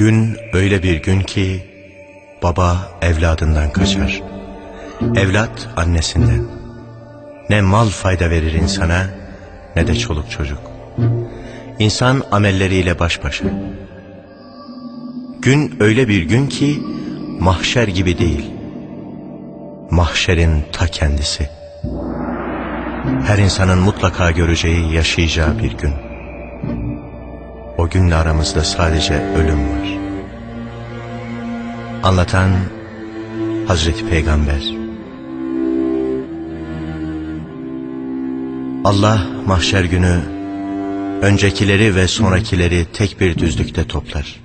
Gün öyle bir gün ki baba evladından kaçar. Evlat annesinden. Ne mal fayda verir insana ne de çoluk çocuk. İnsan amelleriyle baş başa. Gün öyle bir gün ki mahşer gibi değil. Mahşerin ta kendisi. Her insanın mutlaka göreceği, yaşayacağı bir gün. O günle aramızda sadece ölüm var. Anlatan Hazreti Peygamber. Allah mahşer günü öncekileri ve sonrakileri tek bir düzlükte toplar.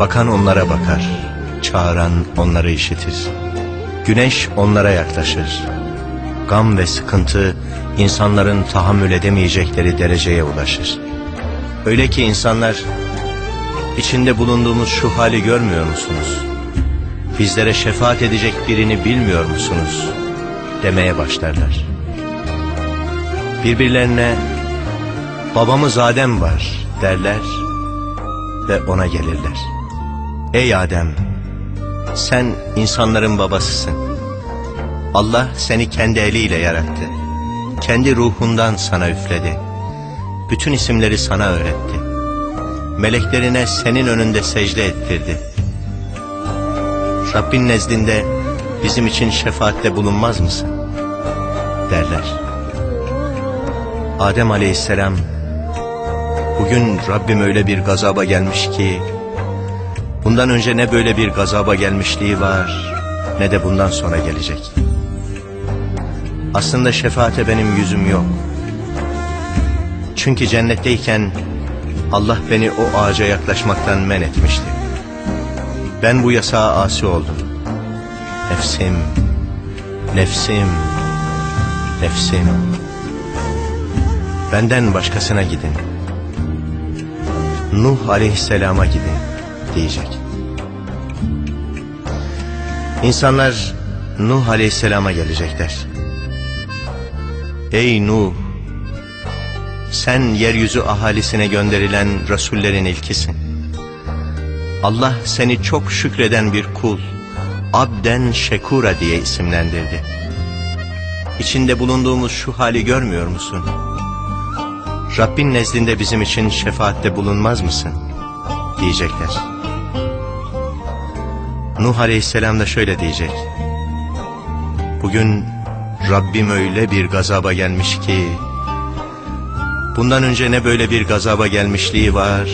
Bakan onlara bakar, çağıran onları işitir. Güneş onlara yaklaşır. Gam ve sıkıntı insanların tahammül edemeyecekleri dereceye ulaşır. Öyle ki insanlar içinde bulunduğumuz şu hali görmüyor musunuz? Bizlere şefaat edecek birini bilmiyor musunuz? demeye başlarlar. Birbirlerine babamız Adem var derler ve ona gelirler. Ey Adem sen insanların babasısın. Allah seni kendi eliyle yarattı. Kendi ruhundan sana üfledi. Bütün isimleri sana öğretti. Meleklerine senin önünde secde ettirdi. Rabbin nezdinde bizim için şefaatte bulunmaz mısın? Derler. Adem aleyhisselam bugün Rabbim öyle bir gazaba gelmiş ki bundan önce ne böyle bir gazaba gelmişliği var ne de bundan sonra gelecek. Aslında şefaate benim yüzüm yok. Çünkü cennetteyken Allah beni o ağaca yaklaşmaktan men etmişti. Ben bu yasağa asi oldum. Nefsim, nefsim, nefsim. Benden başkasına gidin. Nuh aleyhisselama gidin diyecek. İnsanlar Nuh aleyhisselama gelecekler. Ey Nuh! Sen yeryüzü ahalisine gönderilen Resullerin ilkisin. Allah seni çok şükreden bir kul, abden şekura diye isimlendirdi. İçinde bulunduğumuz şu hali görmüyor musun? Rabbin nezdinde bizim için şefaatte bulunmaz mısın? Diyecekler. Nuh Aleyhisselam da şöyle diyecek. Bugün Rabbim öyle bir gazaba gelmiş ki, bundan önce ne böyle bir gazaba gelmişliği var,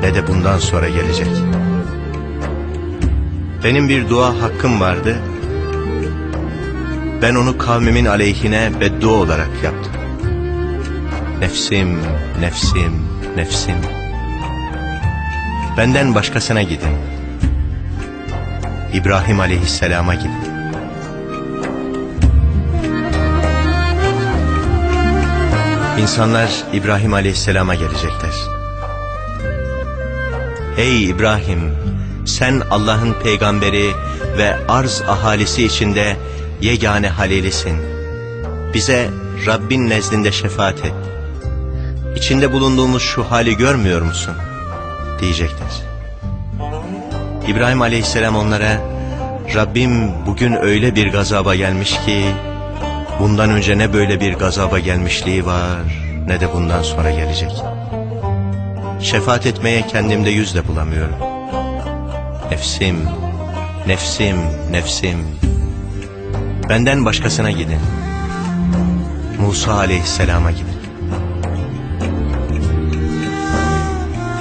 ne de bundan sonra gelecek. Benim bir dua hakkım vardı, ben onu kavmimin aleyhine beddua olarak yaptım. Nefsim, nefsim, nefsim. Benden başkasına gidin. İbrahim aleyhisselama gidin. İnsanlar İbrahim aleyhisselama gelecekler. Ey İbrahim! Sen Allah'ın peygamberi ve arz ahalisi içinde yegane halilisin. Bize Rabbin nezdinde şefaat et. İçinde bulunduğumuz şu hali görmüyor musun? Diyecekler. İbrahim aleyhisselam onlara Rabbim bugün öyle bir gazaba gelmiş ki bundan önce ne böyle bir gazaba gelmişliği var ne de bundan sonra gelecek. Şefaat etmeye kendimde yüz de bulamıyorum. Nefsim, nefsim, nefsim. Benden başkasına gidin. Musa aleyhisselama gidin.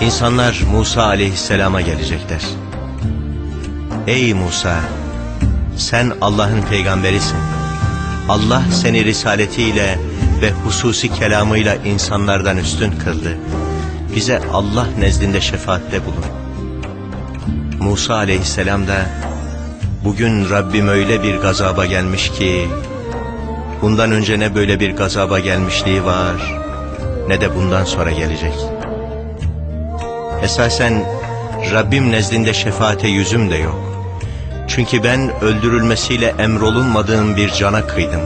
İnsanlar Musa aleyhisselama gelecekler. Ey Musa! Sen Allah'ın peygamberisin. Allah seni risaletiyle ve hususi kelamıyla insanlardan üstün kıldı. Bize Allah nezdinde şefaatte bulun. Musa aleyhisselam da bugün Rabbim öyle bir gazaba gelmiş ki bundan önce ne böyle bir gazaba gelmişliği var ne de bundan sonra gelecek. Esasen Rabbim nezdinde şefaate yüzüm de yok. Çünkü ben öldürülmesiyle emrolunmadığım bir cana kıydım.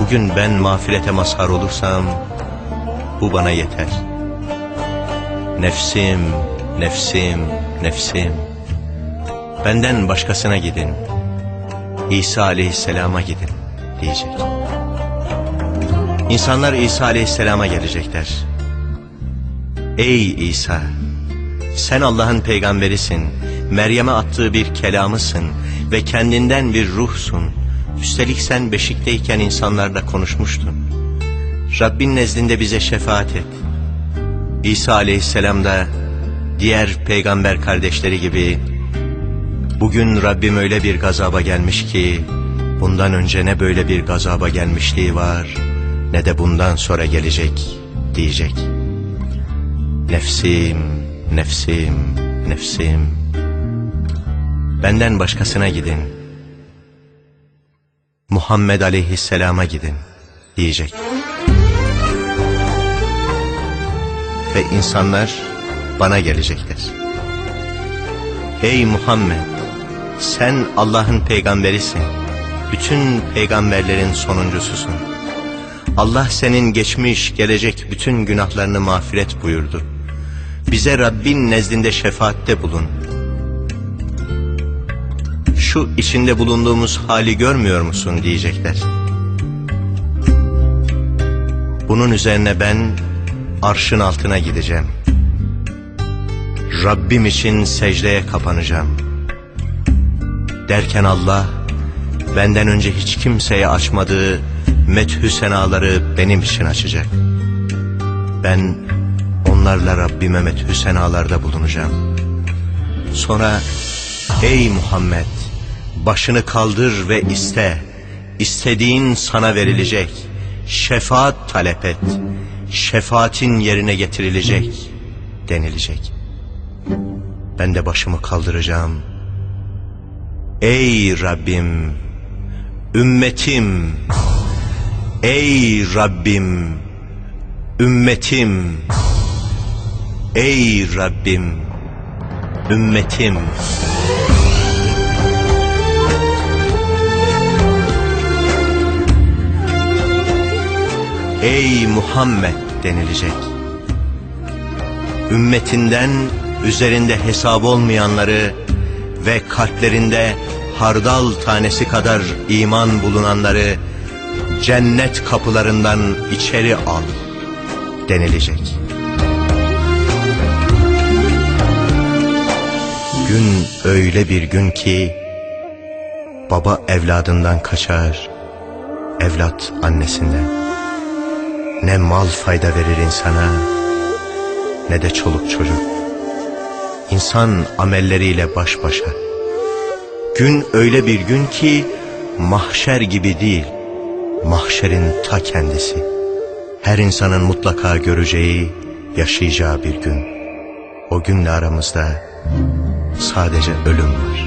Bugün ben mağfirete mazhar olursam bu bana yeter.'' Nefsim, nefsim, nefsim. Benden başkasına gidin. İsa aleyhisselama gidin diyecek. İnsanlar İsa aleyhisselama gelecekler. Ey İsa! Sen Allah'ın peygamberisin. Meryem'e attığı bir kelamısın ve kendinden bir ruhsun. Üstelik sen beşikteyken insanlarla konuşmuştun. Rabbin nezdinde bize şefaat et. İsa aleyhisselam da diğer peygamber kardeşleri gibi bugün Rabbim öyle bir gazaba gelmiş ki bundan önce ne böyle bir gazaba gelmişliği var ne de bundan sonra gelecek diyecek. Nefsim, nefsim, nefsim. Benden başkasına gidin. Muhammed aleyhisselama gidin diyecek. Ve insanlar bana gelecekler. Ey Muhammed! Sen Allah'ın peygamberisin. Bütün peygamberlerin sonuncususun. Allah senin geçmiş, gelecek bütün günahlarını mağfiret buyurdu. Bize Rabbin nezdinde şefaatte bulun. Şu içinde bulunduğumuz hali görmüyor musun diyecekler. Bunun üzerine ben arşın altına gideceğim. Rabbim için secdeye kapanacağım. Derken Allah benden önce hiç kimseye açmadığı methü senaları benim için açacak. Ben onlarla Rabbime methü senalarda bulunacağım. Sonra ey Muhammed başını kaldır ve iste. İstediğin sana verilecek. Şefaat talep et. Şefaatin yerine getirilecek denilecek. Ben de başımı kaldıracağım. Ey Rabbim, ümmetim, ey Rabbim, ümmetim, ey Rabbim, ümmetim. Ey Muhammed denilecek. Ümmetinden üzerinde hesap olmayanları ve kalplerinde hardal tanesi kadar iman bulunanları cennet kapılarından içeri al denilecek. Gün öyle bir gün ki baba evladından kaçar, evlat annesinden. Ne mal fayda verir insana ne de çoluk çocuk. İnsan amelleriyle baş başa. Gün öyle bir gün ki mahşer gibi değil, mahşerin ta kendisi. Her insanın mutlaka göreceği, yaşayacağı bir gün. O günle aramızda sadece ölüm var.